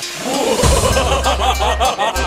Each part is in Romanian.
god.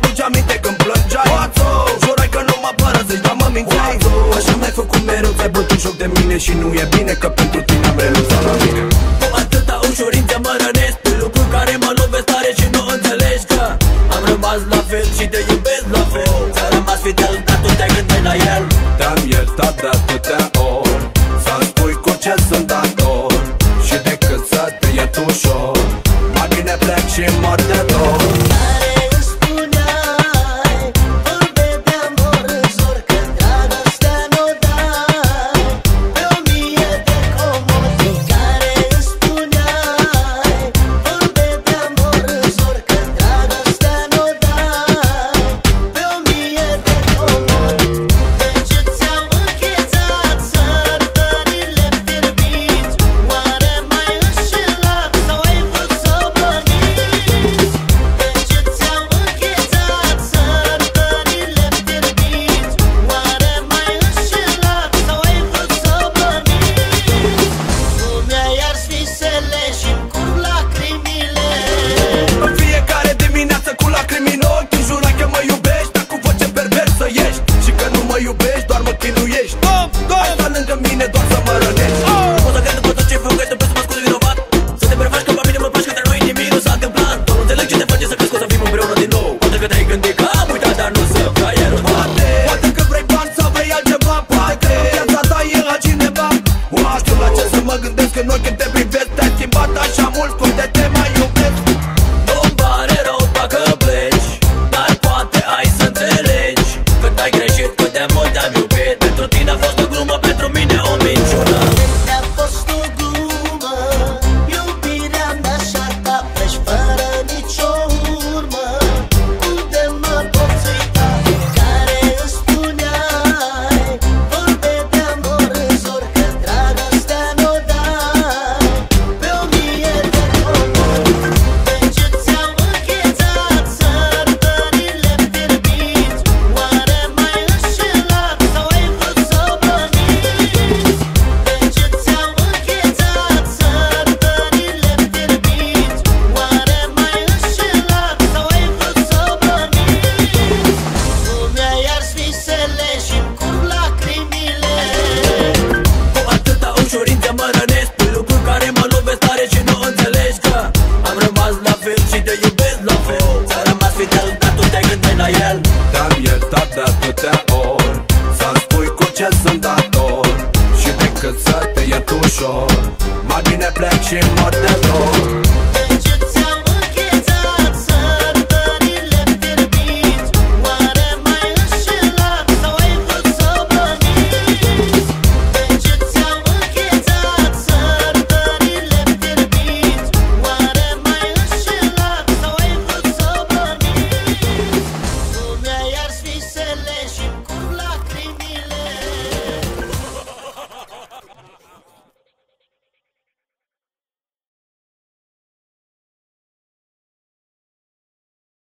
mi-aduce aminte când plângeai. Oațo, jurai că nu mă părăsești, dar mă mințeai. Așa mi-ai făcut mereu, ți-ai bătut joc de mine Și nu e bine că pentru tine am renunțat la mine Cu atâta ușurință mă rănesc Pe lucruri care mă lovesc tare și nu înțelegi că Am rămas la fel și te iubesc la fel. Ți-a rămas fidel, dar tu te gândeai la el. Te-am iertat de atâtea ori Să spui cu ce sunt dator Și decât să te iert ușor. Mai bine plec și mor de dor. My Maggin' a black.